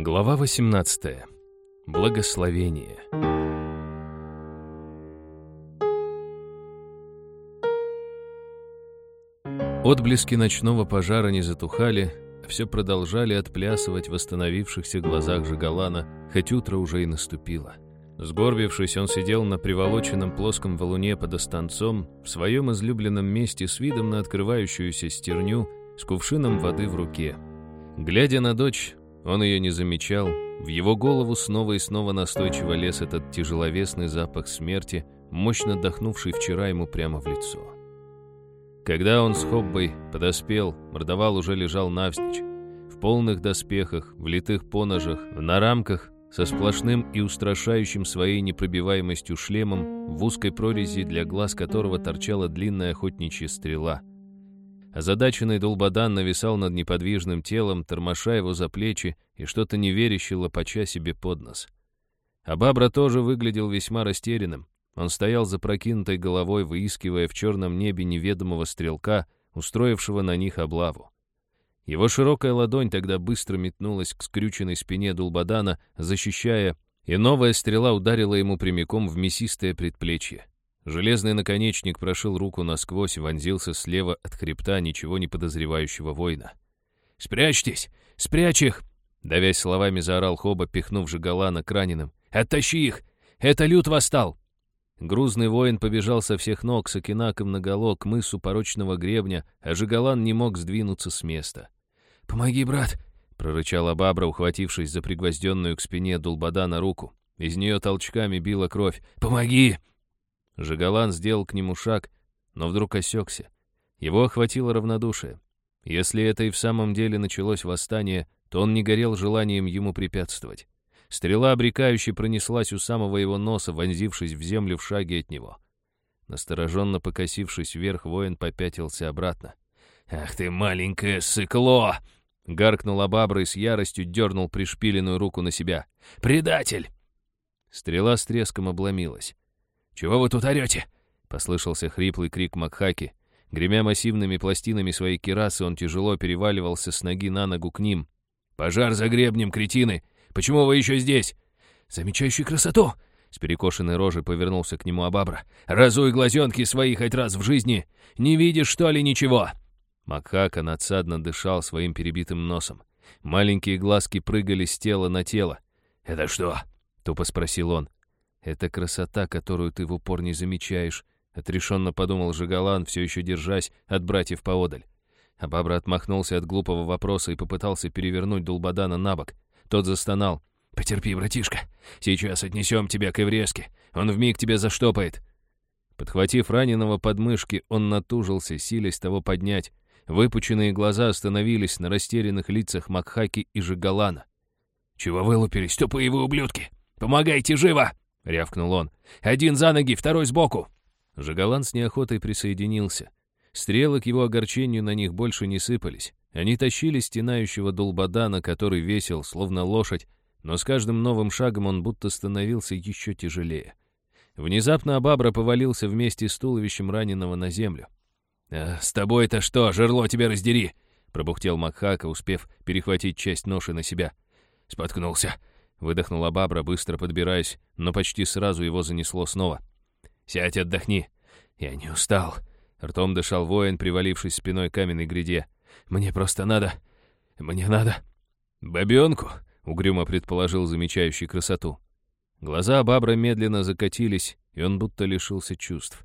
Глава 18. Благословение. Отблески ночного пожара не затухали, все продолжали отплясывать в восстановившихся глазах Жигалана, хоть утро уже и наступило. Сгорбившись, он сидел на приволоченном плоском валуне под останцом в своем излюбленном месте с видом на открывающуюся стерню с кувшином воды в руке. Глядя на дочь, он ее не замечал, в его голову снова и снова настойчиво лез этот тяжеловесный запах смерти, мощно дохнувший вчера ему прямо в лицо. Когда он с Хоббой подоспел, Мордовал уже лежал навзничь, в полных доспехах, в литых поножах, на рамках, со сплошным и устрашающим своей непробиваемостью шлемом, в узкой прорези, для глаз которого торчала длинная охотничья стрела. Озадаченный Долбадан нависал над неподвижным телом, тормоша его за плечи и что-то неверяще лопача себе под нос. А Бабра тоже выглядел весьма растерянным. Он стоял за прокинутой головой, выискивая в черном небе неведомого стрелка, устроившего на них облаву. Его широкая ладонь тогда быстро метнулась к скрюченной спине Дулбадана, защищая, и новая стрела ударила ему прямиком в мясистое предплечье. Железный наконечник прошил руку насквозь и вонзился слева от хребта ничего не подозревающего воина. «Спрячьтесь! Спрячь их!» Давясь словами, заорал Хоба, пихнув Жигалана к раненым. «Оттащи их! Это Лют восстал!» Грузный воин побежал со всех ног с окинаком наголо к мысу порочного гребня, а Жигалан не мог сдвинуться с места. «Помоги, брат!» — прорычала Бабра, ухватившись за пригвозденную к спине Дулбадана руку. Из нее толчками била кровь. «Помоги!» Жигалан сделал к нему шаг, но вдруг осекся. Его охватило равнодушие. Если это и в самом деле началось восстание, то он не горел желанием ему препятствовать. Стрела обрекающе пронеслась у самого его носа, вонзившись в землю в шаге от него. Настороженно покосившись вверх, воин попятился обратно. «Ах ты, маленькое сыкло!» Гаркнул Бабра и с яростью дернул пришпиленную руку на себя. «Предатель!» Стрела с треском обломилась. «Чего вы тут орете?» — послышался хриплый крик Макхаки. Гремя массивными пластинами своей кирасы, он тяжело переваливался с ноги на ногу к ним. «Пожар за гребнем, кретины! Почему вы еще здесь?» «Замечающий красоту!» С перекошенной рожей повернулся к нему Абабра. «Разуй глазенки свои хоть раз в жизни! Не видишь, что ли, ничего?» Макхака надсадно дышал своим перебитым носом. Маленькие глазки прыгали с тела на тело. «Это что?» — тупо спросил он. «Это красота, которую ты в упор не замечаешь», — отрешенно подумал Жигалан, все еще держась от братьев поодаль. А Бабра отмахнулся от глупого вопроса и попытался перевернуть Дулбадана на бок. Тот застонал. «Потерпи, братишка. Сейчас отнесем тебя к Эвреске. Он вмиг тебя заштопает». Подхватив раненого подмышки, он натужился, силясь того поднять. Выпученные глаза остановились на растерянных лицах Макхаки и Жигалана. «Чего вылупились, тупые вы ублюдки? Помогайте живо!» — рявкнул он. «Один за ноги, второй сбоку!» Жигалан с неохотой присоединился. Стрелы к его огорчению на них больше не сыпались. Они тащили стенающего Дулбадана, который весил, словно лошадь, но с каждым новым шагом он будто становился еще тяжелее. Внезапно Абабра повалился вместе с туловищем раненого на землю. «А с тобой-то что, жерло тебя раздери!» — пробухтел Макхака, успев перехватить часть ноши на себя. «Споткнулся!» — выдохнула Бабра, быстро подбираясь, но почти сразу его занесло снова. «Сядь, отдохни!» «Я не устал!» — ртом дышал воин, привалившись спиной к каменной гряде. «Мне просто надо... Мне надо...» «Бабенку!» — угрюмо предположил замечающий красоту. Глаза Бабра медленно закатились, и он будто лишился чувств.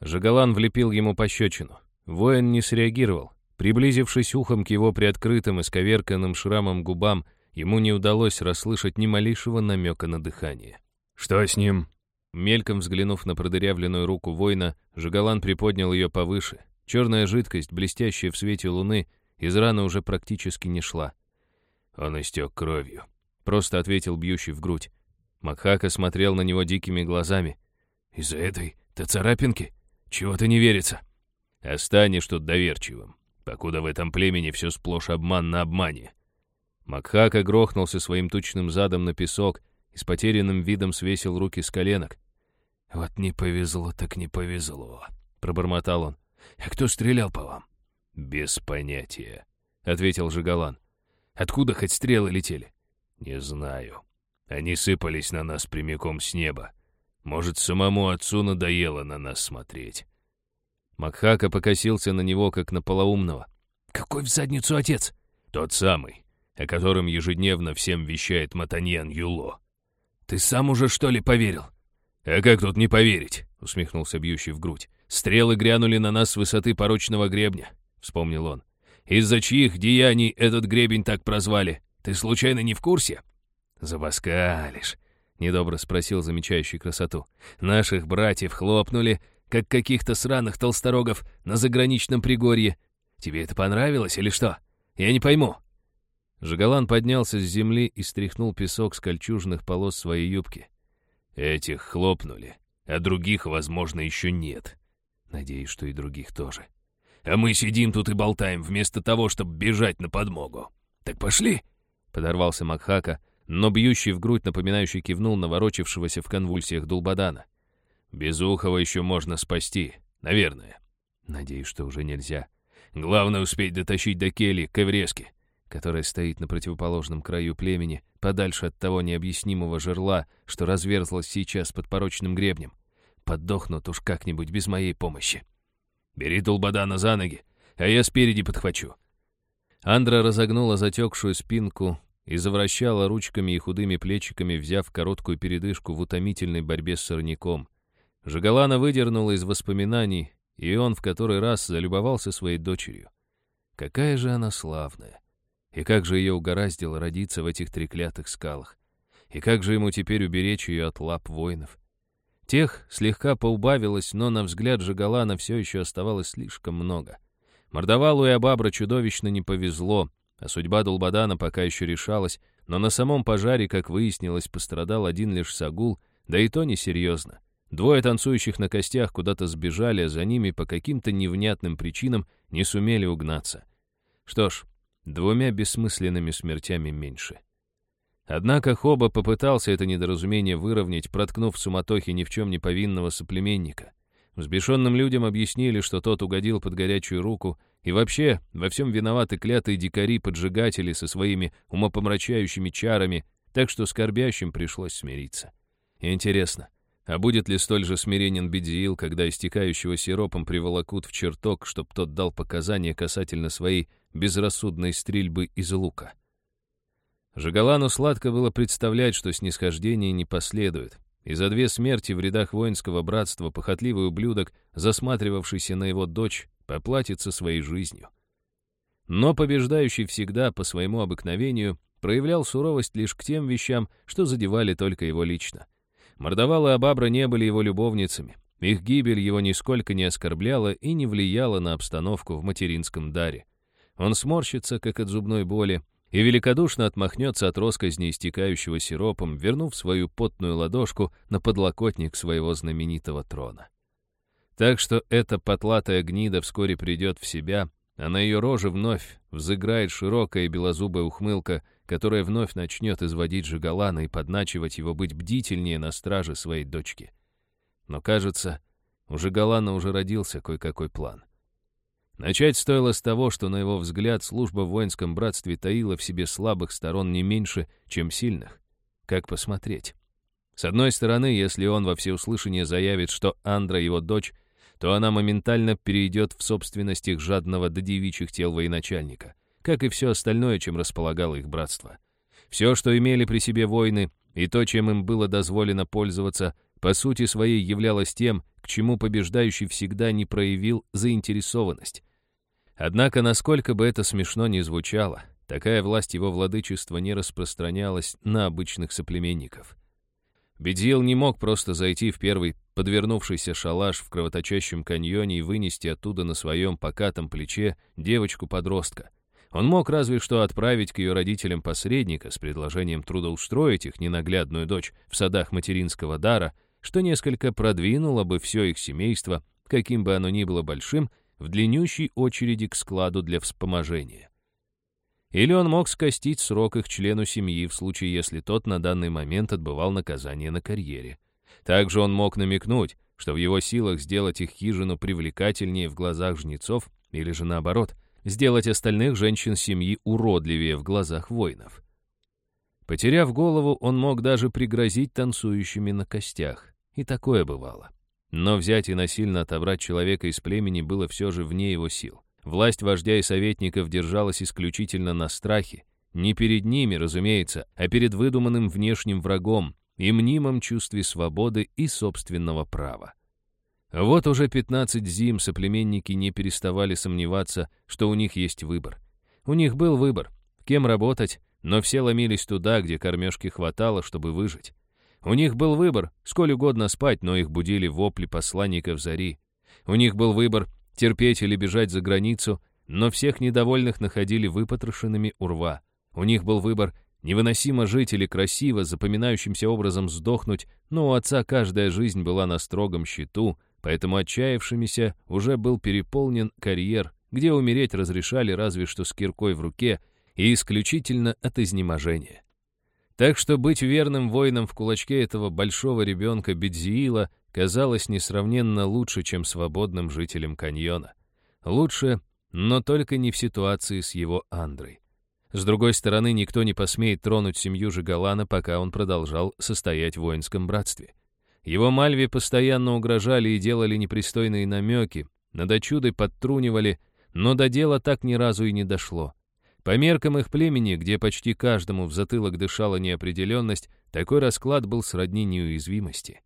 Жигалан влепил ему пощечину. Воин не среагировал. Приблизившись ухом к его приоткрытым и сковерканным шрамом губам, ему не удалось расслышать ни малейшего намека на дыхание. «Что с ним?» Мельком взглянув на продырявленную руку воина, Жигалан приподнял ее повыше. Черная жидкость, блестящая в свете луны, из раны уже практически не шла. Он истек кровью. Просто ответил бьющий в грудь. Макхака смотрел на него дикими глазами. «Из-за этой-то царапинки?» Чего-то не верится. Останешь тут доверчивым, покуда в этом племени все сплошь обман на обмане. Макхака грохнулся своим тучным задом на песок и с потерянным видом свесил руки с коленок. «Вот не повезло, так не повезло», — пробормотал он. «А кто стрелял по вам?» «Без понятия», — ответил Жигалан. «Откуда хоть стрелы летели?» Не знаю. Они сыпались на нас прямиком с неба. Может, самому отцу надоело на нас смотреть. Макхака покосился на него, как на полоумного. «Какой в задницу отец?» «Тот самый, о котором ежедневно всем вещает Матаньян Юло». «Ты сам уже, что ли, поверил?» «А как тут не поверить?» — усмехнулся бьющий в грудь. «Стрелы грянули на нас с высоты порочного гребня», — вспомнил он. «Из-за чьих деяний этот гребень так прозвали? Ты случайно не в курсе?» «Забаскалишь», — недобро спросил замечающий красоту. «Наших братьев хлопнули, как каких-то сраных толсторогов на заграничном пригорье. Тебе это понравилось или что? Я не пойму». Жигалан поднялся с земли и стряхнул песок с кольчужных полос своей юбки. «Этих хлопнули, а других, возможно, еще нет. Надеюсь, что и других тоже. А мы сидим тут и болтаем, вместо того, чтобы бежать на подмогу. Так пошли!» Подорвался Макхака, но бьющий в грудь напоминающий кивнул наворочившегося в конвульсиях Дулбадана. Безухова еще можно спасти, наверное. Надеюсь, что уже нельзя. Главное успеть дотащить до Келли к Эвреске, которая стоит на противоположном краю племени, подальше от того необъяснимого жерла, что разверзлось сейчас под порочным гребнем. Подохнут уж как-нибудь без моей помощи. Бери Дулбадана за ноги, а я спереди подхвачу. Андра разогнула затекшую спинку и завращала ручками и худыми плечиками, взяв короткую передышку в утомительной борьбе с сорняком. Жигалана выдернула из воспоминаний, и он в который раз залюбовался своей дочерью. Какая же она славная! И как же ее угораздило родиться в этих треклятых скалах! И как же ему теперь уберечь ее от лап воинов! Тех слегка поубавилось, но на взгляд Жигалана все еще оставалось слишком много. Мордовалу и Абабра чудовищно не повезло, а судьба Дулбадана пока еще решалась, но на самом пожаре, как выяснилось, пострадал один лишь Сагул, да и то несерьезно. Двое танцующих на костях куда-то сбежали, а за ними по каким-то невнятным причинам не сумели угнаться. Что ж, двумя бессмысленными смертями меньше. Однако Хоба попытался это недоразумение выровнять, проткнув в суматохе ни в чем не повинного соплеменника. Взбешенным людям объяснили, что тот угодил под горячую руку, и вообще во всем виноваты клятые дикари-поджигатели со своими умопомрачающими чарами, так что скорбящим пришлось смириться. Интересно, а будет ли столь же смиренен Бедзиил, когда истекающего сиропом приволокут в чертог, чтоб тот дал показания касательно своей безрассудной стрельбы из лука? Жигалану сладко было представлять, что снисхождение не последует, и за две смерти в рядах воинского братства похотливый ублюдок, засматривавшийся на его дочь, поплатится своей жизнью. Но побеждающий всегда, по своему обыкновению, проявлял суровость лишь к тем вещам, что задевали только его лично. Мордовал и Абабра не были его любовницами. Их гибель его нисколько не оскорбляла и не влияла на обстановку в материнском даре. Он сморщится, как от зубной боли, и великодушно отмахнется от росказни истекающего сиропом, вернув свою потную ладошку на подлокотник своего знаменитого трона. Так что эта потлатая гнида вскоре придет в себя, а на ее роже вновь взыграет широкая белозубая ухмылка, которая вновь начнет изводить Жигалана и подначивать его быть бдительнее на страже своей дочки. Но, кажется, у Жигалана уже родился кое-какой план. Начать стоило с того, что, на его взгляд, служба в воинском братстве таила в себе слабых сторон не меньше, чем сильных. Как посмотреть? С одной стороны, если он во всеуслышание заявит, что Андра его дочь, то она моментально перейдет в собственность их жадного до девичьих тел военачальника как и все остальное, чем располагало их братство. Все, что имели при себе воины, и то, чем им было дозволено пользоваться, по сути своей являлось тем, к чему побеждающий всегда не проявил заинтересованность. Однако, насколько бы это смешно ни звучало, такая власть его владычества не распространялась на обычных соплеменников. Бедзил не мог просто зайти в первый подвернувшийся шалаш в кровоточащем каньоне и вынести оттуда на своем покатом плече девочку-подростка. Он мог разве что отправить к ее родителям посредника с предложением трудоустроить их ненаглядную дочь в садах материнского дара, что несколько продвинуло бы все их семейство, каким бы оно ни было большим, в длиннющей очереди к складу для вспоможения. Или он мог скостить срок их члену семьи в случае, если тот на данный момент отбывал наказание на карьере. Также он мог намекнуть, что в его силах сделать их хижину привлекательнее в глазах жнецов, или же наоборот, сделать остальных женщин семьи уродливее в глазах воинов. Потеряв голову, он мог даже пригрозить танцующими на костях. И такое бывало. Но взять и насильно отобрать человека из племени было все же вне его сил. Власть вождя и советников держалась исключительно на страхе. Не перед ними, разумеется, а перед выдуманным внешним врагом и мнимом чувстве свободы и собственного права. Вот уже 15 зим соплеменники не переставали сомневаться, что у них есть выбор. У них был выбор, кем работать, но все ломились туда, где кормежки хватало, чтобы выжить. У них был выбор, сколь угодно спать, но их будили вопли посланников зари. У них был выбор, терпеть или бежать за границу, но всех недовольных находили выпотрошенными у рва. У них был выбор, невыносимо жить или красиво, запоминающимся образом сдохнуть, но у отца каждая жизнь была на строгом счету, поэтому отчаявшимися уже был переполнен карьер, где умереть разрешали разве что с киркой в руке — и исключительно от изнеможения. Так что быть верным воином в кулачке этого большого ребенка Бедзиила казалось несравненно лучше, чем свободным жителям каньона. Лучше, но только не в ситуации с его Андрой. С другой стороны, никто не посмеет тронуть семью Жигалана, пока он продолжал состоять в воинском братстве. Его Мальве постоянно угрожали и делали непристойные намеки, над очудой подтрунивали, но до дела так ни разу и не дошло. По меркам их племени, где почти каждому в затылок дышала неопределенность, такой расклад был сродни неуязвимости.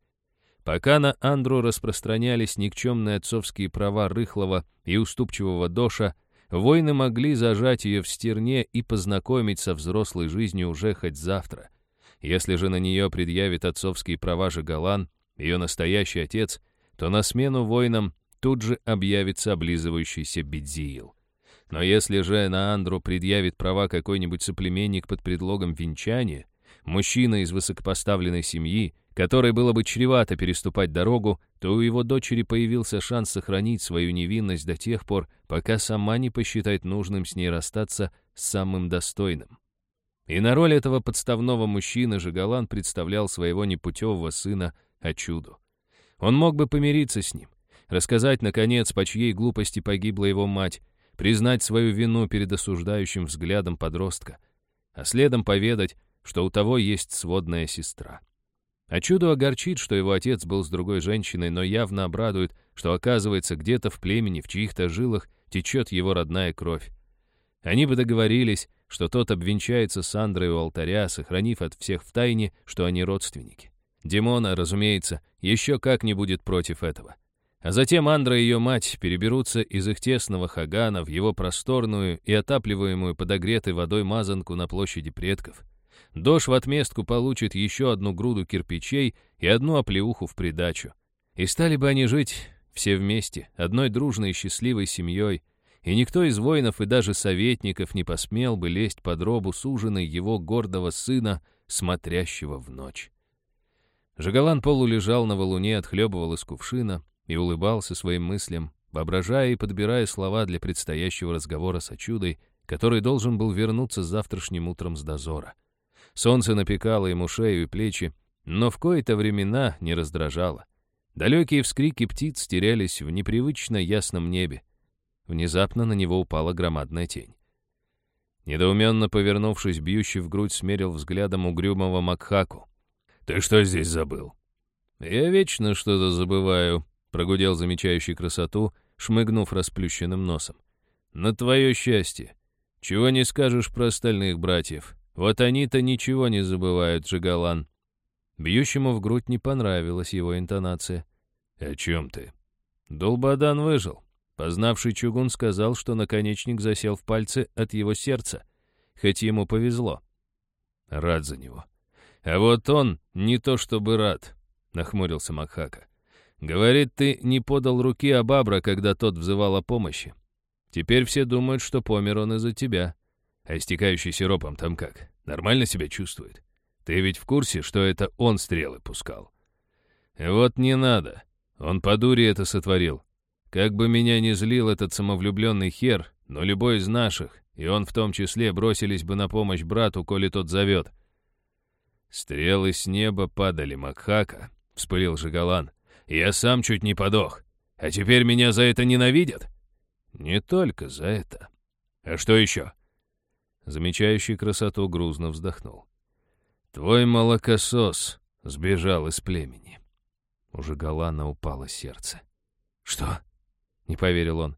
Пока на Андру распространялись никчемные отцовские права рыхлого и уступчивого Доша, воины могли зажать ее в стерне и познакомить со взрослой жизнью уже хоть завтра. Если же на нее предъявит отцовские права же Галан, ее настоящий отец, то на смену воинам тут же объявится облизывающийся Бедзиил. Но если же на Андру предъявит права какой-нибудь соплеменник под предлогом венчания, мужчина из высокопоставленной семьи, которой было бы чревато переступать дорогу, то у его дочери появился шанс сохранить свою невинность до тех пор, пока сама не посчитает нужным с ней расстаться с самым достойным. И на роль этого подставного мужчины Жигалан представлял своего непутевого сына Ачуду. Он мог бы помириться с ним, рассказать, наконец, по чьей глупости погибла его мать, признать свою вину перед осуждающим взглядом подростка, а следом поведать, что у того есть сводная сестра. А чудо огорчит, что его отец был с другой женщиной, но явно обрадует, что, оказывается, где-то в племени, в чьих-то жилах течет его родная кровь. Они бы договорились, что тот обвенчается с Андрой у алтаря, сохранив от всех в тайне, что они родственники. Димона, разумеется, еще как не будет против этого. А затем Андра и ее мать переберутся из их тесного хагана в его просторную и отапливаемую подогретой водой мазанку на площади предков. Дош в отместку получит еще одну груду кирпичей и одну оплеуху в придачу. И стали бы они жить все вместе, одной дружной и счастливой семьей, и никто из воинов и даже советников не посмел бы лезть под робу суженой его гордого сына, смотрящего в ночь. Жигалан полулежал на валуне, отхлебывал из кувшина, и улыбался своим мыслям, воображая и подбирая слова для предстоящего разговора с Очудой, который должен был вернуться завтрашним утром с дозора. Солнце напекало ему шею и плечи, но в кои-то времена не раздражало. Далекие вскрики птиц терялись в непривычно ясном небе. Внезапно на него упала громадная тень. Недоуменно повернувшись, бьющий в грудь смерил взглядом угрюмого Макхаку. «Ты что здесь забыл?» «Я вечно что-то забываю», Прогудел замечающий красоту, шмыгнув расплющенным носом. «На твое счастье. Чего не скажешь про остальных братьев. Вот они-то ничего не забывают, Джигалан». Бьющему в грудь не понравилась его интонация. «О чем ты?» Долбадан выжил. Познавший чугун сказал, что наконечник засел в пальце от его сердца, хоть ему повезло. Рад за него. А вот он не то чтобы рад, нахмурился Макхака. Говорит, ты не подал руки Абабра, когда тот взывал о помощи. Теперь все думают, что помер он из-за тебя. А истекающий сиропом там как? Нормально себя чувствует? Ты ведь в курсе, что это он стрелы пускал? Вот не надо. Он по дуре это сотворил. Как бы меня ни злил этот самовлюбленный хер, но любой из наших, и он в том числе, бросились бы на помощь брату, коли тот зовет. Стрелы с неба падали, Макхака, — вспылил Жигалан. Я сам чуть не подох. А теперь меня за это ненавидят? Не только за это. А что еще? Замечающий красоту грузно вздохнул. Твой молокосос сбежал из племени. У Жигалана упало сердце. Что? Не поверил он.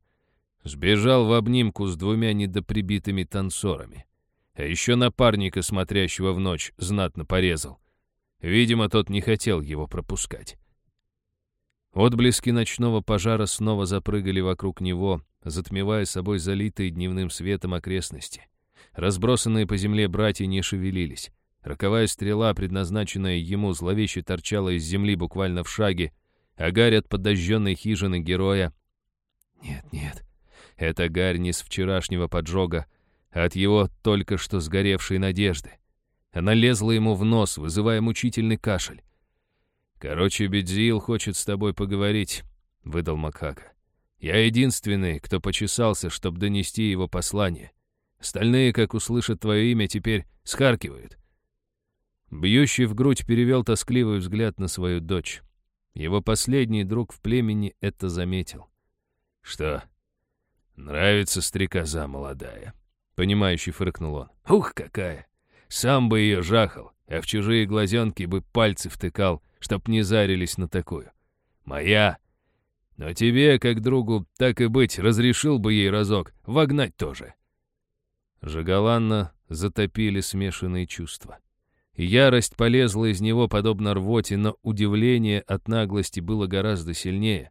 Сбежал в обнимку с двумя недоприбитыми танцорами. А еще напарника, смотрящего в ночь, знатно порезал. Видимо, тот не хотел его пропускать. Отблески ночного пожара снова запрыгали вокруг него, затмевая собой залитые дневным светом окрестности. Разбросанные по земле братья не шевелились. Роковая стрела, предназначенная ему, зловеще торчала из земли буквально в шаге, а гарь от подожженной хижины героя... Нет, нет, это гарь не с вчерашнего поджога, а от его только что сгоревшей надежды. Она лезла ему в нос, вызывая мучительный кашель. «Короче, Бедзиил хочет с тобой поговорить», — выдал Макхака. «Я единственный, кто почесался, чтобы донести его послание. Остальные, как услышат твое имя, теперь схаркивают». Бьющий в грудь перевел тоскливый взгляд на свою дочь. Его последний друг в племени это заметил. «Что, нравится стрекоза молодая?» Понимающий фыркнул он. «Ух, какая! Сам бы ее жахал, а в чужие глазенки бы пальцы втыкал, чтоб не зарились на такую. Моя! Но тебе, как другу, так и быть, разрешил бы ей разок, вогнать тоже». Жагаланно затопили смешанные чувства. Ярость полезла из него, подобно рвоте, но удивление от наглости было гораздо сильнее.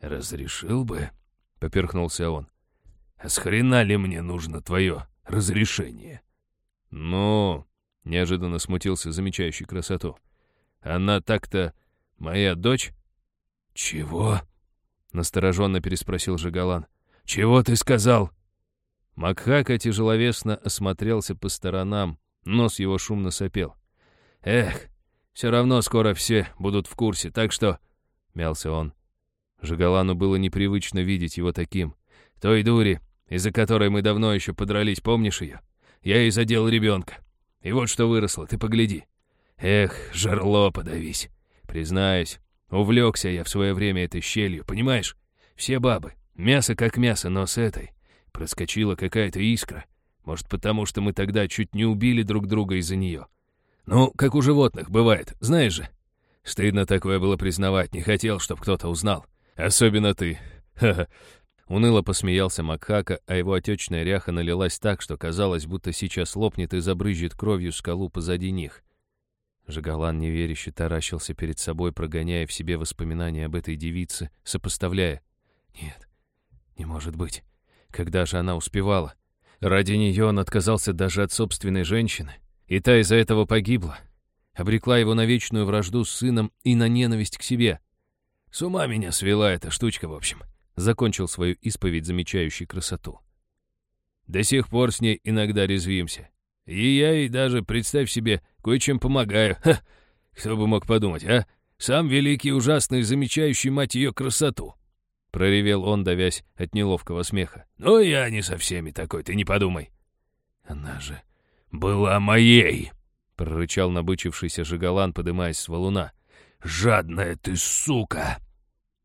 «Разрешил бы?» — поперхнулся он. «А с хрена ли мне нужно твое разрешение?» «Ну...» — неожиданно смутился замечающий красоту. «Она так-то моя дочь?» «Чего?» — настороженно переспросил Жигалан. «Чего ты сказал?» Макхака тяжеловесно осмотрелся по сторонам, Нос его шумно сопел. «Эх, все равно скоро все будут в курсе, так что...» — мялся он. Жигалану было непривычно видеть его таким. «Той дури, из-за которой мы давно еще подрались, помнишь ее? Я и задел ребенка. И вот что выросло, ты погляди. Эх, жерло подавись. Признаюсь, увлекся я в свое время этой щелью, понимаешь? Все бабы, мясо как мясо, но с этой проскочила какая-то искра. Может, потому что мы тогда чуть не убили друг друга из-за нее. Ну, как у животных, бывает, знаешь же. Стыдно такое было признавать, не хотел, чтобы кто-то узнал. Особенно ты. Ха-ха. Уныло посмеялся Макхака, а его отечная ряха налилась так, что казалось, будто сейчас лопнет и забрызжет кровью скалу позади них. Жигалан неверяще таращился перед собой, прогоняя в себе воспоминания об этой девице, сопоставляя. Нет, не может быть. Когда же она успевала? Ради нее он отказался даже от собственной женщины, и та из-за этого погибла. Обрекла его на вечную вражду с сыном и на ненависть к себе. С ума меня свела эта штучка, в общем. Закончил свою исповедь, замечающий красоту. До сих пор с ней иногда резвимся. И я ей даже, представь себе, кое-чем помогаю. Ха! Кто бы мог подумать, а? Сам великий ужасный, замечающий мать ее красоту. Проревел он, давясь от неловкого смеха. «Ну, я не со всеми такой, ты не подумай». «Она же была моей!» — прорычал набычившийся Жигалан, подымаясь с валуна. «Жадная ты сука!»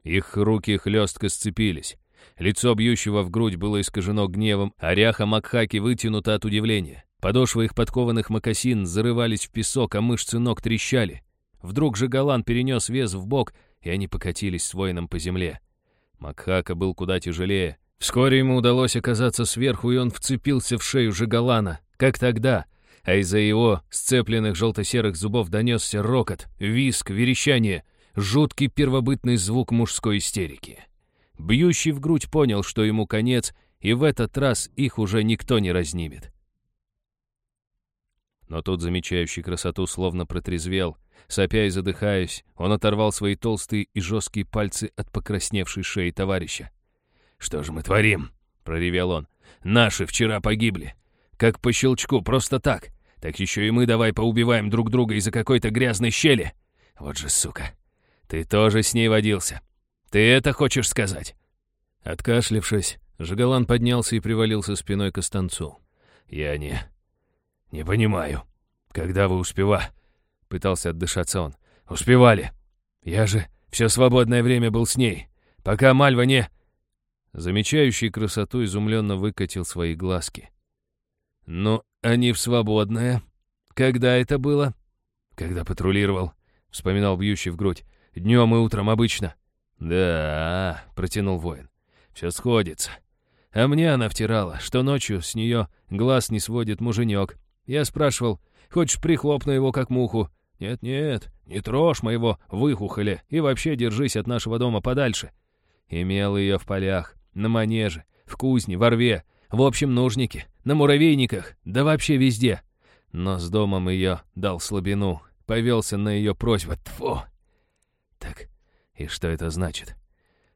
Их руки хлестко сцепились. Лицо бьющего в грудь было искажено гневом, а ряха Макхаки вытянута от удивления. Подошвы их подкованных мокасин зарывались в песок, а мышцы ног трещали. Вдруг Жигалан перенес вес в бок, и они покатились с воином по земле. Макхака был куда тяжелее. Вскоре ему удалось оказаться сверху, и он вцепился в шею Жигалана, как тогда, а из-за его сцепленных желто-серых зубов донесся рокот, виск, верещание, жуткий первобытный звук мужской истерики. Бьющий в грудь понял, что ему конец, и в этот раз их уже никто не разнимет. Но тут замечающий красоту словно протрезвел — Сопя и задыхаясь, он оторвал свои толстые и жесткие пальцы от покрасневшей шеи товарища. «Что же мы творим?» — проревел он. «Наши вчера погибли. Как по щелчку, просто так. Так еще и мы давай поубиваем друг друга из-за какой-то грязной щели. Вот же сука. Ты тоже с ней водился. Ты это хочешь сказать?» Откашлившись, Жигалан поднялся и привалился спиной к останцу. «Я не... не понимаю, когда вы успева...» Пытался отдышаться он. «Успевали. Я же все свободное время был с ней. Пока Мальва не...» Замечающий красоту изумленно выкатил свои глазки. «Ну, они в свободное. Когда это было? Когда патрулировал, вспоминал бьющий в грудь. Днем и утром обычно. Да, протянул воин. Все сходится. А мне она втирала, что ночью с нее глаз не сводит муженек. Я спрашивал, хочешь прихлопну его как муху? Нет-нет, не трожь моего выхухоля и вообще держись от нашего дома подальше. Имел ее в полях, на манеже, в кузне, во рве, в общем нужнике, на муравейниках, да вообще везде. Но с домом ее дал слабину, повелся на ее просьбу. Тьфу! Так, и что это значит?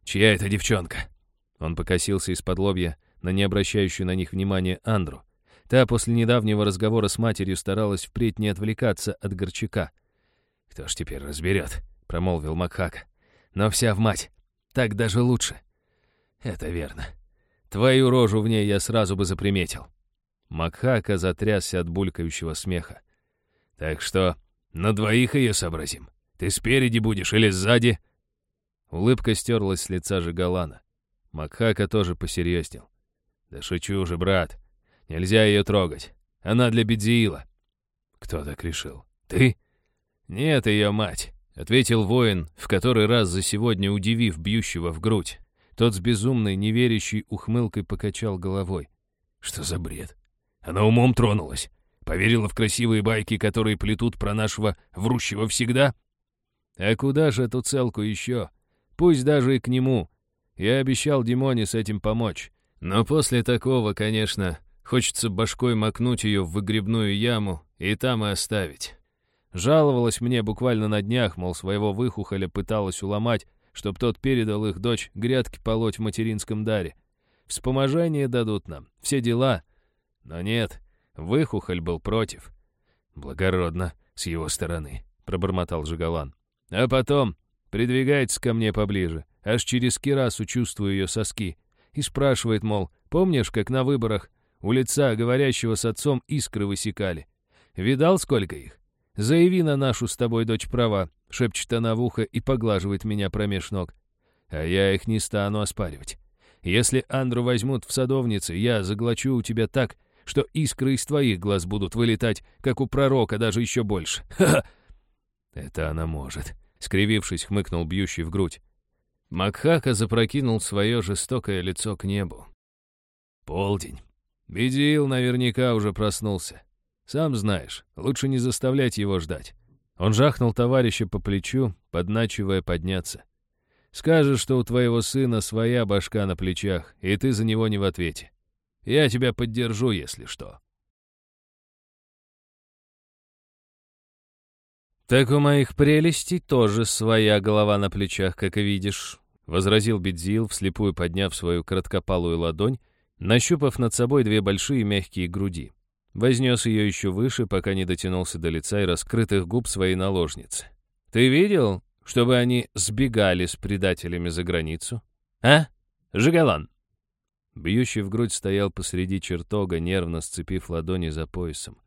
Чья это девчонка? Он покосился из-под лобья на не обращающую на них внимания Андру. Та после недавнего разговора с матерью старалась впредь не отвлекаться от Горчака. «Кто ж теперь разберет?» — промолвил Макхака. «Но вся в мать. Так даже лучше». «Это верно. Твою рожу в ней я сразу бы заприметил». Макхака затрясся от булькающего смеха. «Так что на двоих ее сообразим. Ты спереди будешь или сзади?» Улыбка стерлась с лица Жигалана. Макхака тоже посерьезнел. «Да шучу же, брат. Нельзя ее трогать. Она для Бедзиила». «Кто так решил? Ты?» «Нет, ее мать», — ответил воин, в который раз за сегодня удивив бьющего в грудь. Тот с безумной, неверящей ухмылкой покачал головой. «Что за бред? Она умом тронулась. Поверила в красивые байки, которые плетут про нашего врущего всегда? А куда же эту целку еще? Пусть даже и к нему. Я обещал Димоне с этим помочь. Но после такого, конечно, хочется башкой макнуть ее в выгребную яму и там и оставить. Жаловалась мне буквально на днях, мол, своего выхухоля пыталась уломать, чтоб тот передал их дочь грядки полоть в материнском даре. Вспоможение дадут нам, все дела — но нет, Выхухоль был против. «Благородно, с его стороны», — пробормотал Жигалан. «А потом придвигается ко мне поближе, аж через кирасу чувствую ее соски, и спрашивает, мол, помнишь, как на выборах у лица говорящего с отцом искры высекали? Видал, сколько их? Заяви на нашу с тобой дочь права», — шепчет она в ухо и поглаживает меня промеж ног. А я их не стану оспаривать. Если Андру возьмут в садовнице, я заглочу у тебя так, что искры из твоих глаз будут вылетать, как у пророка, даже еще больше. Ха-ха!» «Это она может», — скривившись, хмыкнул бьющий в грудь. Макхака запрокинул свое жестокое лицо к небу. «Полдень. Бедил наверняка уже проснулся. Сам знаешь, лучше не заставлять его ждать». Он жахнул товарища по плечу, подначивая подняться. «Скажешь, что у твоего сына своя башка на плечах, и ты за него не в ответе. Я тебя поддержу, если что». «Так у моих прелестей тоже своя голова на плечах, как и видишь», — возразил Бедзил, вслепую подняв свою краткопалую ладонь, нащупав над собой две большие мягкие груди. Вознес ее еще выше, пока не дотянулся до лица и раскрытых губ своей наложницы. «Ты видел, чтобы они сбегали с предателями за границу? А, Жигалан?» Бьющий в грудь стоял посреди чертога, нервно сцепив ладони за поясом.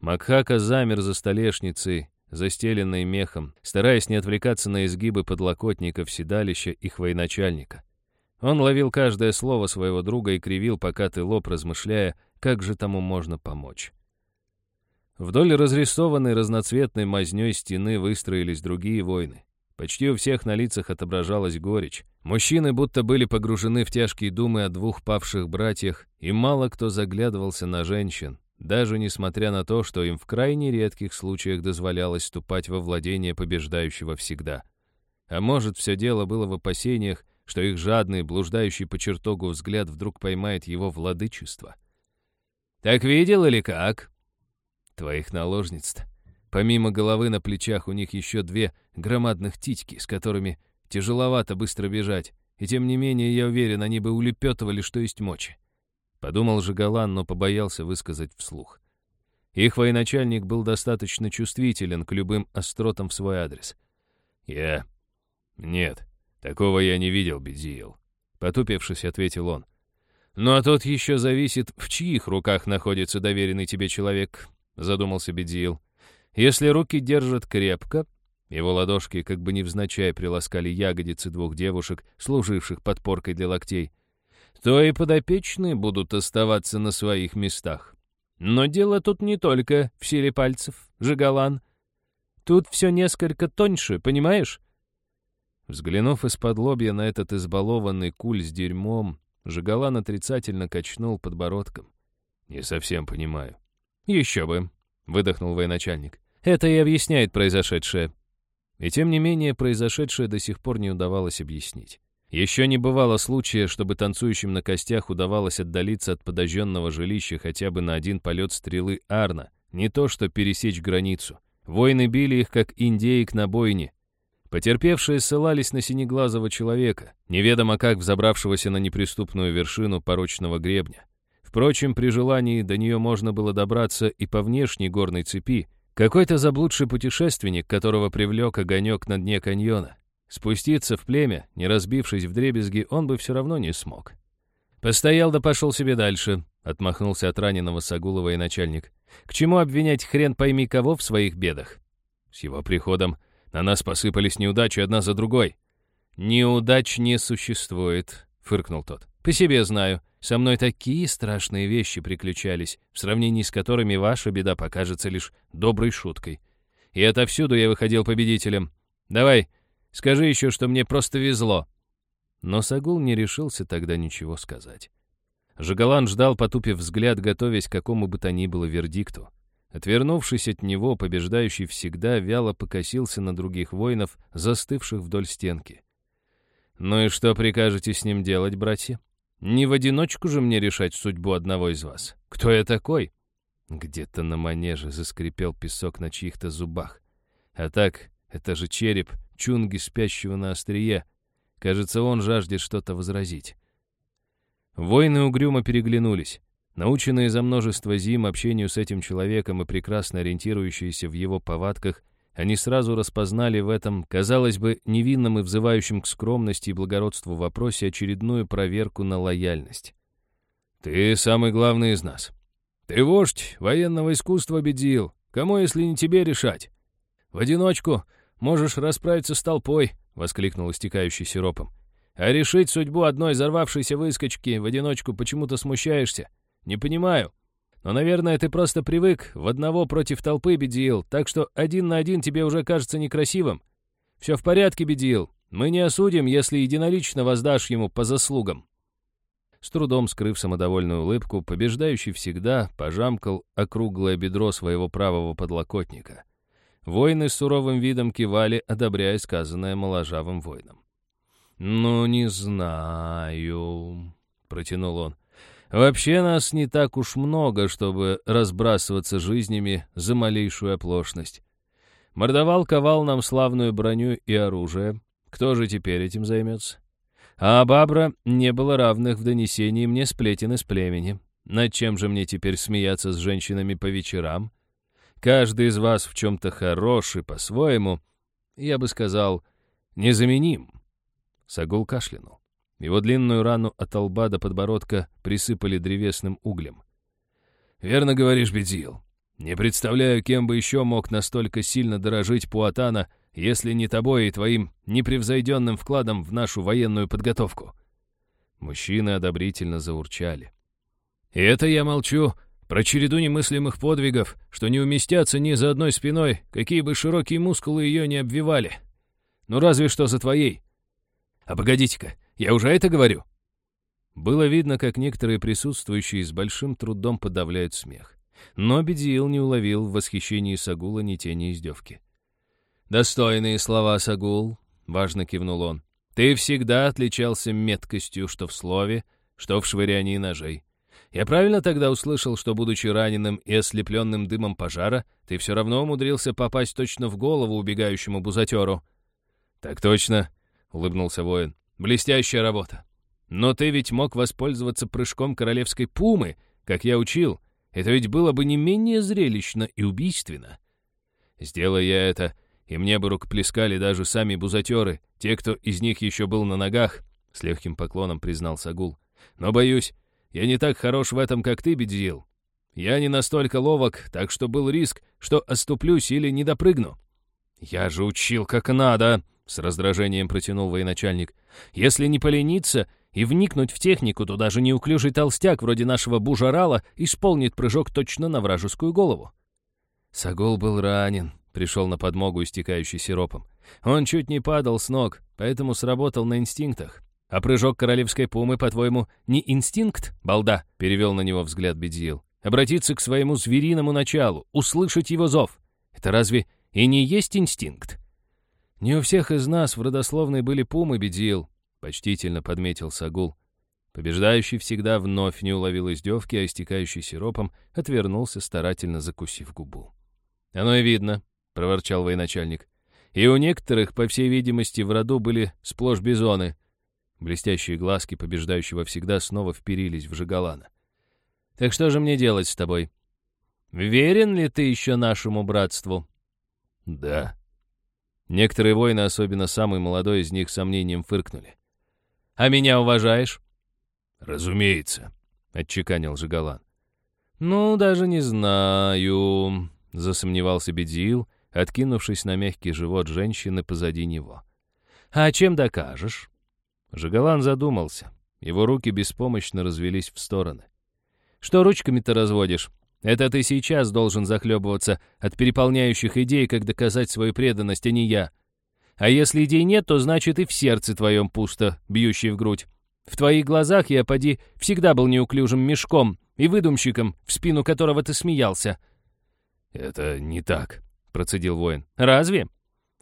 Макхака замер за столешницей, застеленной мехом, стараясь не отвлекаться на изгибы подлокотников седалища их военачальника. Он ловил каждое слово своего друга и кривил покатый лоб, размышляя, как же тому можно помочь. Вдоль разрисованной разноцветной мазнёй стены выстроились другие войны. Почти у всех на лицах отображалась горечь. Мужчины будто были погружены в тяжкие думы о двух павших братьях, и мало кто заглядывался на женщин, даже несмотря на то, что им в крайне редких случаях дозволялось вступать во владение побеждающего всегда. А может, все дело было в опасениях, что их жадный, блуждающий по чертогу взгляд вдруг поймает его владычество. «Так видел или как?» «Твоих наложниц-то Помимо головы на плечах у них еще две громадных титьки, с которыми тяжеловато быстро бежать, и тем не менее, я уверен, они бы улепетывали, что есть мочи. Подумал же Галан, но побоялся высказать вслух. Их военачальник был достаточно чувствителен к любым остротам в свой адрес. «Я... Нет, такого я не видел, Бедзиил», — потупившись, ответил он. «Ну а тут еще зависит, в чьих руках находится доверенный тебе человек», — задумался Бедзиил. Если руки держат крепко, его ладошки как бы невзначай приласкали ягодицы двух девушек, служивших подпоркой для локтей, то и подопечные будут оставаться на своих местах. Но дело тут не только в силе пальцев, Жигалан. Тут все несколько тоньше, понимаешь? Взглянув из-под лобья на этот избалованный куль с дерьмом, Жигалан отрицательно качнул подбородком. «Не совсем понимаю». «Еще бы», — выдохнул военачальник. «Это и объясняет произошедшее». И тем не менее, произошедшее до сих пор не удавалось объяснить. Еще не бывало случая, чтобы танцующим на костях удавалось отдалиться от подожженного жилища хотя бы на один полет стрелы Арна, не то что пересечь границу. Воины били их, как индеек на бойне. Потерпевшие ссылались на синеглазого человека, неведомо как взобравшегося на неприступную вершину порочного гребня. Впрочем, при желании до нее можно было добраться и по внешней горной цепи. Какой-то заблудший путешественник, которого привлек огонек на дне каньона. Спуститься в племя, не разбившись в дребезги, он бы все равно не смог. «Постоял да пошел себе дальше», — отмахнулся от раненого Сагулова и начальник. «К чему обвинять хрен пойми кого в своих бедах?» С его приходом на нас посыпались неудачи одна за другой. «Неудач не существует», — фыркнул тот. «По себе знаю. Со мной такие страшные вещи приключались, в сравнении с которыми ваша беда покажется лишь доброй шуткой. И отовсюду я выходил победителем. Давай, скажи еще, что мне просто везло». Но Сагул не решился тогда ничего сказать. Жигалан ждал, потупив взгляд, готовясь к какому бы то ни было вердикту. Отвернувшись от него, побеждающий всегда вяло покосился на других воинов, застывших вдоль стенки. «Ну и что прикажете с ним делать, братья?» Не в одиночку же мне решать судьбу одного из вас. Кто я такой?» Где-то на манеже заскрипел песок на чьих-то зубах. А так, это же череп чунги, спящего на острие. Кажется, он жаждет что-то возразить. Воины угрюмо переглянулись. Наученные за множество зим общению с этим человеком и прекрасно ориентирующиеся в его повадках, они сразу распознали в этом, казалось бы, невинном и взывающем к скромности и благородству вопросе очередную проверку на лояльность. «Ты самый главный из нас. Ты вождь военного искусства бедил. Кому, если не тебе, решать? В одиночку можешь расправиться с толпой», — воскликнул истекающий сиропом. «А решить судьбу одной взорвавшейся выскочки в одиночку почему-то смущаешься. Не понимаю». Но, наверное, ты просто привык в одного против толпы, Бедиил, так что один на один тебе уже кажется некрасивым. Все в порядке, Бедиил. Мы не осудим, если единолично воздашь ему по заслугам». С трудом скрыв самодовольную улыбку, побеждающий всегда пожамкал округлое бедро своего правого подлокотника. Воины с суровым видом кивали, одобряя сказанное моложавым воином. «Ну, не знаю», — протянул он. Вообще нас не так уж много, чтобы разбрасываться жизнями за малейшую оплошность. Мордовал ковал нам славную броню и оружие. Кто же теперь этим займется? А Бабра не было равных в донесении мне сплетен из племени. Над чем же мне теперь смеяться с женщинами по вечерам? Каждый из вас в чем-то хороший по-своему, я бы сказал, незаменим. Сагул кашлянул. Его длинную рану от лба до подбородка присыпали древесным углем. «Верно говоришь, Бедил. Не представляю, кем бы еще мог настолько сильно дорожить Пуатана, если не тобой и твоим непревзойденным вкладом в нашу военную подготовку». Мужчины одобрительно заурчали. «И это я молчу про череду немыслимых подвигов, что не уместятся ни за одной спиной, какие бы широкие мускулы ее не обвивали. Ну разве что за твоей. А погодите-ка, я уже это говорю?» Было видно, как некоторые присутствующие с большим трудом подавляют смех. Но Бедиил не уловил в восхищении Сагула ни тени издевки. «Достойные слова, Сагул», — важно кивнул он. «Ты всегда отличался меткостью, что в слове, что в швырянии ножей. Я правильно тогда услышал, что, будучи раненым и ослепленным дымом пожара, ты все равно умудрился попасть точно в голову убегающему бузатеру?» «Так точно», — улыбнулся воин. Блестящая работа. Но ты ведь мог воспользоваться прыжком королевской пумы, как я учил. Это ведь было бы не менее зрелищно и убийственно. Сделай я это, и мне бы рукоплескали даже сами бузатеры, те, кто из них еще был на ногах, — с легким поклоном признал Сагул. Но, боюсь, я не так хорош в этом, как ты, Бедзил. Я не настолько ловок, так что был риск, что оступлюсь или не допрыгну. Я же учил как надо, — с раздражением протянул военачальник. «Если не полениться и вникнуть в технику, то даже неуклюжий толстяк вроде нашего бужарала исполнит прыжок точно на вражескую голову. Сагол был ранен, пришел на подмогу, истекающий сиропом. Он чуть не падал с ног, поэтому сработал на инстинктах. «А прыжок королевской пумы, по-твоему, не инстинкт, балда?» — перевел на него взгляд Бедзил. «Обратиться к своему звериному началу, услышать его зов. Это разве и не есть инстинкт?» «Не у всех из нас в родословной были пумы, Бедзил», — почтительно подметил Сагул. Побеждающий всегда вновь не уловил издевки, а истекающий сиропом отвернулся, старательно закусив губу. «Оно и видно», — проворчал военачальник. «И у некоторых, по всей видимости, в роду были сплошь бизоны. Блестящие глазки побеждающего всегда снова вперились в Жигалана. «Так что же мне делать с тобой? Верен ли ты еще нашему братству?» «Да». Некоторые воины, особенно самый молодой из них, сомнением фыркнули. «А меня уважаешь?» «Разумеется», — отчеканил Жигалан. «Ну, даже не знаю», — засомневался Бедзил, откинувшись на мягкий живот женщины позади него. «А чем докажешь?» Жигалан задумался. Его руки беспомощно развелись в стороны. «Что ручками-то разводишь? Это ты сейчас должен захлебываться от переполняющих идей, как доказать свою преданность, а не я. А если идей нет, то значит и в сердце твоем пусто, бьющей в грудь. В твоих глазах я, поди, всегда был неуклюжим мешком и выдумщиком, в спину которого ты смеялся». «Это не так», — процедил воин. «Разве?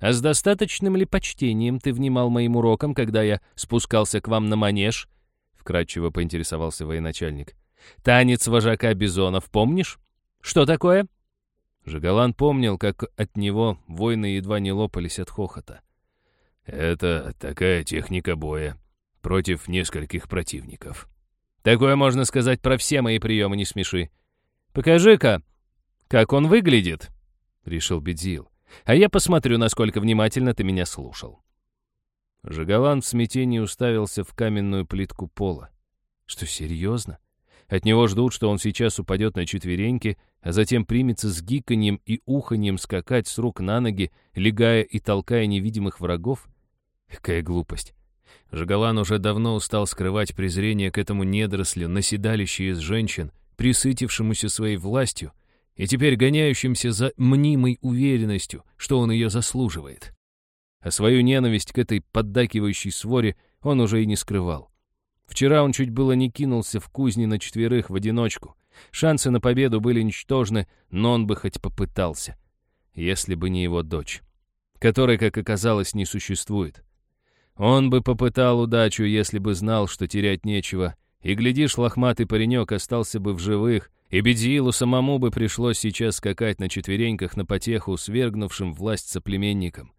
А с достаточным ли почтением ты внимал моим урокам, когда я спускался к вам на манеж?» Вкратчиво поинтересовался военачальник. «Танец вожака бизонов помнишь? Что такое?» Жигалан помнил, как от него воины едва не лопались от хохота. «Это такая техника боя против нескольких противников». «Такое можно сказать про все мои приемы, не смеши. Покажи-ка, как он выглядит», — решил Бедзил а я посмотрю, насколько внимательно ты меня слушал». Жигалан в смятении уставился в каменную плитку пола. «Что, серьезно? От него ждут, что он сейчас упадет на четвереньки, а затем примется с гиканьем и уханьем скакать с рук на ноги, легая и толкая невидимых врагов? Какая глупость!» Жигалан уже давно устал скрывать презрение к этому недорослю, наседалище из женщин, присытившемуся своей властью, и теперь гоняющимся за мнимой уверенностью, что он ее заслуживает. А свою ненависть к этой поддакивающей своре он уже и не скрывал. Вчера он чуть было не кинулся в кузни на четверых в одиночку. Шансы на победу были ничтожны, но он бы хоть попытался. Если бы не его дочь, которой, как оказалось, не существует. Он бы попытал удачу, если бы знал, что терять нечего, и, глядишь, лохматый паренек остался бы в живых, и Бедзиилу самому бы пришлось сейчас скакать на четвереньках на потеху свергнувшим власть соплеменникам.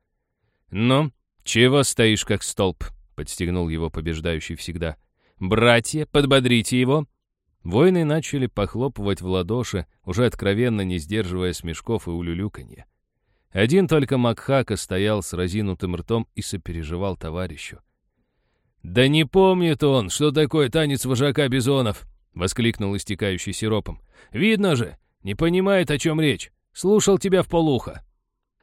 «Ну, чего стоишь как столб?» — подстегнул его побеждающий всегда. «Братья, подбодрите его!» Воины начали похлопывать в ладоши, уже откровенно не сдерживая смешков и улюлюканья. Один только Макхака стоял с разинутым ртом и сопереживал товарищу. «Да не помнит он, что такое танец вожака бизонов!» — воскликнул истекающий сиропом. «Видно же! Не понимает, о чем речь. Слушал тебя в полухо».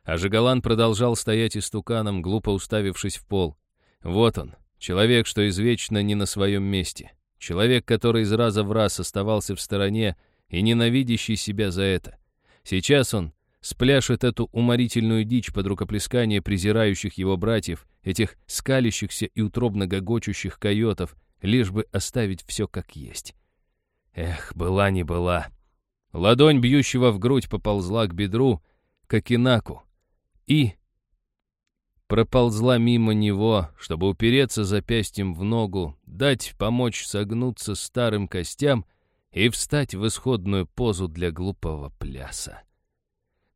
А Жигалан продолжал стоять истуканом, глупо уставившись в пол. Вот он, человек, что извечно не на своем месте. Человек, который из раза в раз оставался в стороне и ненавидящий себя за это. Сейчас он спляшет эту уморительную дичь под рукоплескание презирающих его братьев, этих скалящихся и утробно гогочущих койотов, лишь бы оставить все как есть. Эх, была не была. Ладонь бьющего в грудь поползла к бедру, к Акинаку, и проползла мимо него, чтобы упереться запястьем в ногу, дать помочь согнуться старым костям и встать в исходную позу для глупого пляса.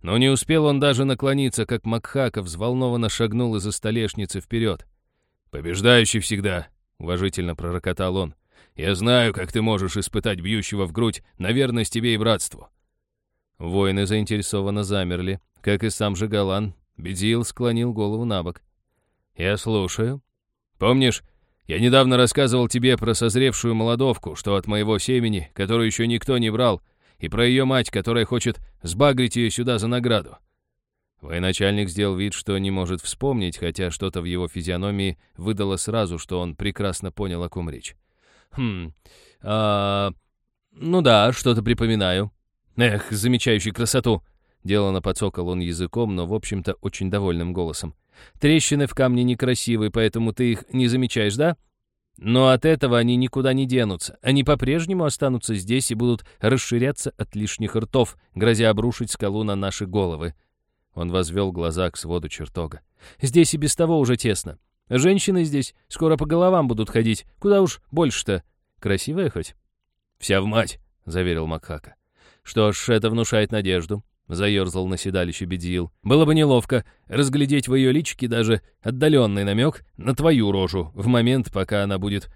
Но не успел он даже наклониться, как Макхака взволнованно шагнул из-за столешницы вперед. «Побеждающий всегда», — уважительно пророкотал он. Я знаю, как ты можешь испытать бьющего в грудь на верность тебе и братству». Воины заинтересованно замерли, как и сам же Галан. Бедзил склонил голову на бок. «Я слушаю. Помнишь, я недавно рассказывал тебе про созревшую молодовку, что от моего семени, которую еще никто не брал, и про ее мать, которая хочет сбагрить ее сюда за награду. Военачальник сделал вид, что не может вспомнить, хотя что-то в его физиономии выдало сразу, что он прекрасно понял, о ком речь. «Хм... А... Ну да, что-то припоминаю. Эх, замечающий красоту!» Делано подсокол он языком, но, в общем-то, очень довольным голосом. «Трещины в камне некрасивые, поэтому ты их не замечаешь, да? Но от этого они никуда не денутся. Они по-прежнему останутся здесь и будут расширяться от лишних ртов, грозя обрушить скалу на наши головы». Он возвел глаза к своду чертога. «Здесь и без того уже тесно. Женщины здесь скоро по головам будут ходить. Куда уж больше-то? Красивая хоть?» «Вся в мать», — заверил Макхака. «Что ж, это внушает надежду. — заерзал на седалище Бедиил. «Было бы неловко разглядеть в ее личике даже отдаленный намек на твою рожу в момент, пока она будет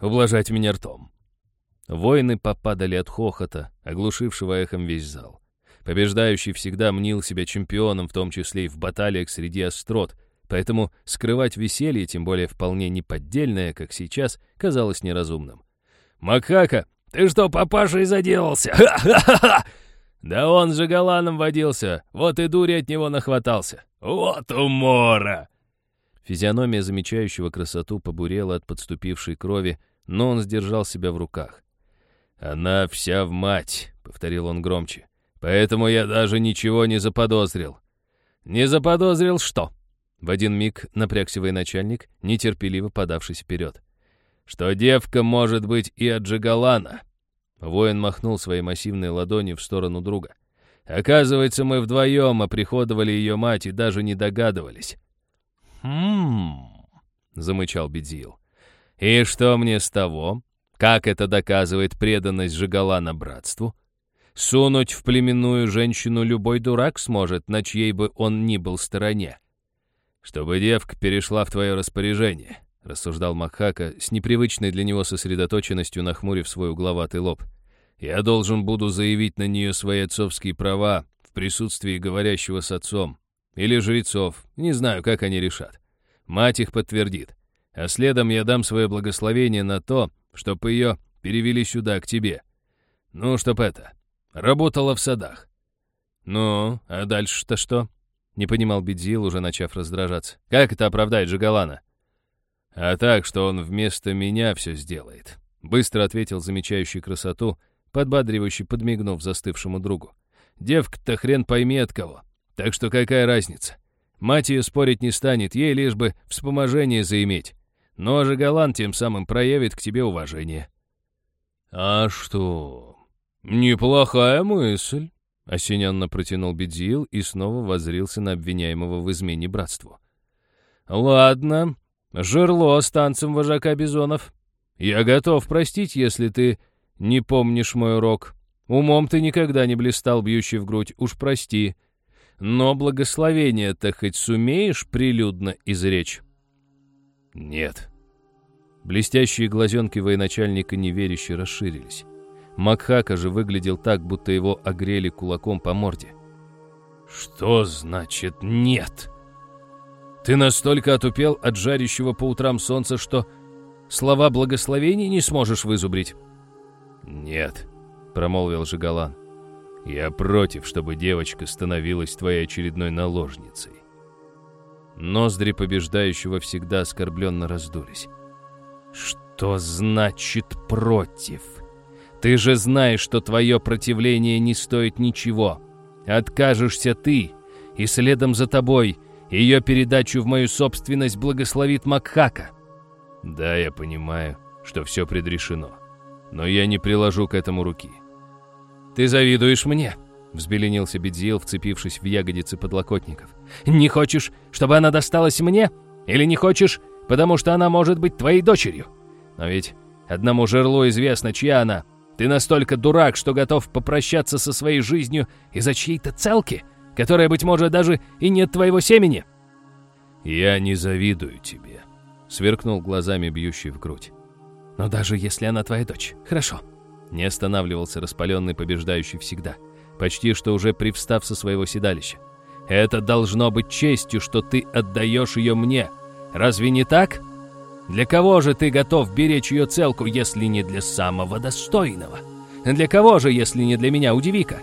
ублажать меня ртом». Воины попадали от хохота, оглушившего эхом весь зал. Побеждающий всегда мнил себя чемпионом, в том числе и в баталиях среди острот, поэтому скрывать веселье, тем более вполне неподдельное, как сейчас, казалось неразумным. «Макхака, ты что, папашей заделался? Ха-ха-ха!» Да он же галаном водился, вот и дури от него нахватался. Вот умора!» Физиономия замечающего красоту побурела от подступившей крови, но он сдержал себя в руках. «Она вся в мать», — повторил он громче. «Поэтому я даже ничего не заподозрил». «Не заподозрил что?» В один миг напрягся военачальник, нетерпеливо подавшись вперед. «Что девка может быть и от Джигалана». Воин махнул своей массивной ладонью в сторону друга. «Оказывается, мы вдвоем оприходовали ее мать и даже не догадывались». «Хм...» — замычал Бедзил. «И что мне с того? Как это доказывает преданность Жигалана братству? Сунуть в племенную женщину любой дурак сможет, на чьей бы он ни был стороне. Чтобы девка перешла в твое распоряжение, — рассуждал Махака с непривычной для него сосредоточенностью, нахмурив свой угловатый лоб. «Я должен буду заявить на нее свои отцовские права в присутствии говорящего с отцом. Или жрецов, не знаю, как они решат. Мать их подтвердит. А следом я дам свое благословение на то, чтобы ее перевели сюда, к тебе. Ну, чтоб это, работала в садах. Ну, а дальше-то что?» Не понимал Бедзил, уже начав раздражаться. «Как это оправдать Жигалана?» «А так, что он вместо меня все сделает», — быстро ответил замечающий красоту, подбадривающий, подмигнув застывшему другу. «Девка-то хрен пойми от кого. Так что какая разница? Мать ее спорить не станет, ей лишь бы вспоможение заиметь. Но же Голланд тем самым проявит к тебе уважение». «А что? Неплохая мысль», — осененно протянул Бедзил и снова воззрился на обвиняемого в измене братству. «Ладно, Жерло с танцем вожака бизонов. Я готов простить, если ты не помнишь мой урок. Умом ты никогда не блистал, бьющий в грудь, уж прости. Но благословение-то хоть сумеешь прилюдно изречь? Нет. Блестящие глазенки военачальника неверяще расширились. Макхака же выглядел так, будто его огрели кулаком по морде. «Что значит «нет»?» Ты настолько отупел от жарящего по утрам солнца, что слова благословений не сможешь вызубрить?» «Нет», — промолвил Жигалан. «Я против, чтобы девочка становилась твоей очередной наложницей». Ноздри побеждающего всегда оскорбленно раздулись. «Что значит «против»? Ты же знаешь, что твое противление не стоит ничего. Откажешься ты, и следом за тобой — ее передачу в мою собственность благословит Макхака. Да, я понимаю, что все предрешено. Но я не приложу к этому руки. Ты завидуешь мне, взбеленился Бедзил, вцепившись в ягодицы подлокотников. Не хочешь, чтобы она досталась мне? Или не хочешь, потому что она может быть твоей дочерью? Но ведь одному жерлу известно, чья она. Ты настолько дурак, что готов попрощаться со своей жизнью из-за чьей-то целки? — которая, быть может, даже и нет твоего семени». «Я не завидую тебе», — сверкнул глазами бьющий в грудь. «Но даже если она твоя дочь, хорошо». Не останавливался распаленный побеждающий всегда, почти что уже привстав со своего седалища. «Это должно быть честью, что ты отдаешь ее мне. Разве не так? Для кого же ты готов беречь ее целку, если не для самого достойного? Для кого же, если не для меня, удиви-ка?»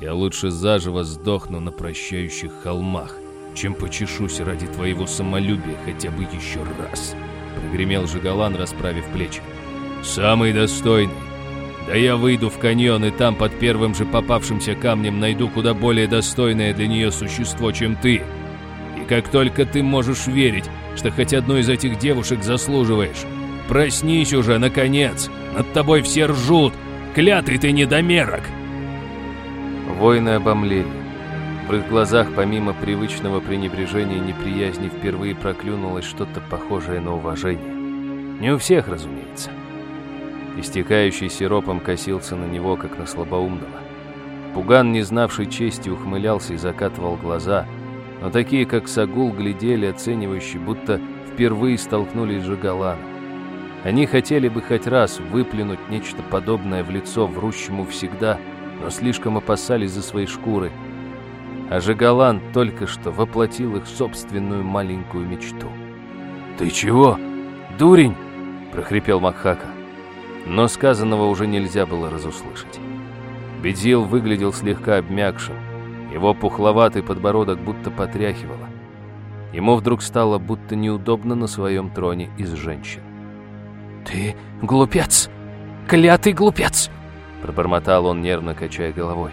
Я лучше заживо сдохну на прощающих холмах, чем почешусь ради твоего самолюбия хотя бы еще раз», — прогремел Жигалан, расправив плечи. «Самый достойный. Да я выйду в каньон, и там под первым же попавшимся камнем найду куда более достойное для нее существо, чем ты. И как только ты можешь верить, что хоть одну из этих девушек заслуживаешь, проснись уже, наконец! Над тобой все ржут! Клятый ты недомерок!» Воины обомлели. В их глазах, помимо привычного пренебрежения и неприязни, впервые проклюнулось что-то похожее на уважение. Не у всех, разумеется. Истекающий сиропом косился на него, как на слабоумного. Пуган, не знавший чести, ухмылялся и закатывал глаза, но такие, как Сагул, глядели оценивающе, будто впервые столкнулись с Жигаланом. Они хотели бы хоть раз выплюнуть нечто подобное в лицо врущему всегда, но слишком опасались за свои шкуры. А Жигалан только что воплотил их собственную маленькую мечту. «Ты чего? Дурень!» — прохрипел Макхака. Но сказанного уже нельзя было разуслышать. Бедзил выглядел слегка обмякшим. Его пухловатый подбородок будто потряхивало. Ему вдруг стало будто неудобно на своем троне из женщин. «Ты глупец! Клятый глупец!» Пробормотал он, нервно качая головой.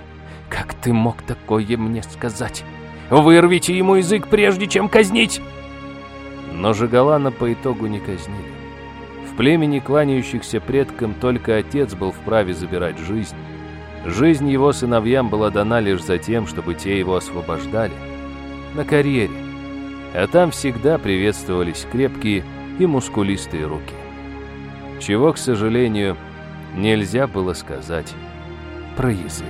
«Как ты мог такое мне сказать? Вырвите ему язык, прежде чем казнить!» Но Жигалана по итогу не казнили. В племени кланяющихся предкам только отец был вправе забирать жизнь. Жизнь его сыновьям была дана лишь за тем, чтобы те его освобождали. На карьере. А там всегда приветствовались крепкие и мускулистые руки. Чего, к сожалению, нельзя было сказать про язык.